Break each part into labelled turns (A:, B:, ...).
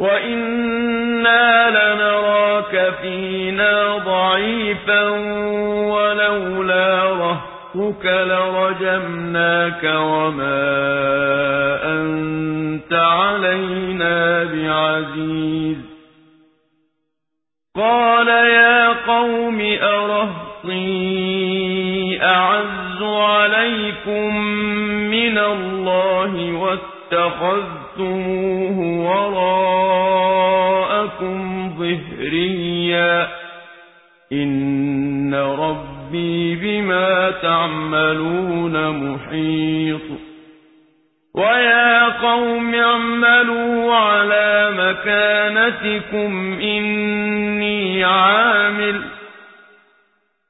A: وإنا لنراك فينا ضعيفا ولولا رهتك لرجمناك وما أنت علينا بعزيز قال يا قوم أرهطي أعز عليكم من الله واتخذتموه وراءكم ظهريا. إن ربي بما تعملون محيط. ويا قوم اعملوا على مكانتكم إني عامل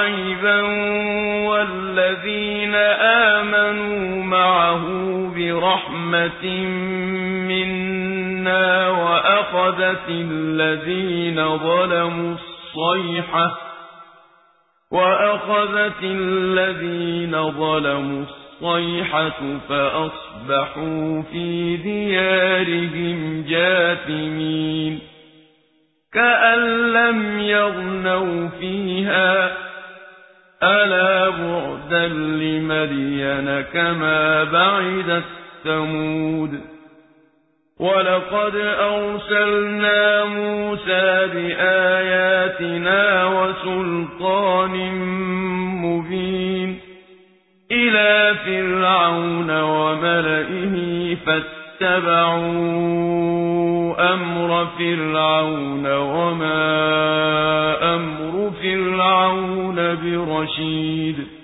A: شعيبا والذين آمنوا معه برحمة منا وأخذت الذين ظلموا الصيحة وأخذت الذين ظلموا الصيحة فأصبحوا في ديارهم جاثمين كأن لم يغنوا فيها بعدا لمدين كما بعدت ثمود. ولقد أرسلنا موسى بآياتنا وسلطان مبين. إلى فرعون وملئه فاتبعوا أمر فرعون وما برشيد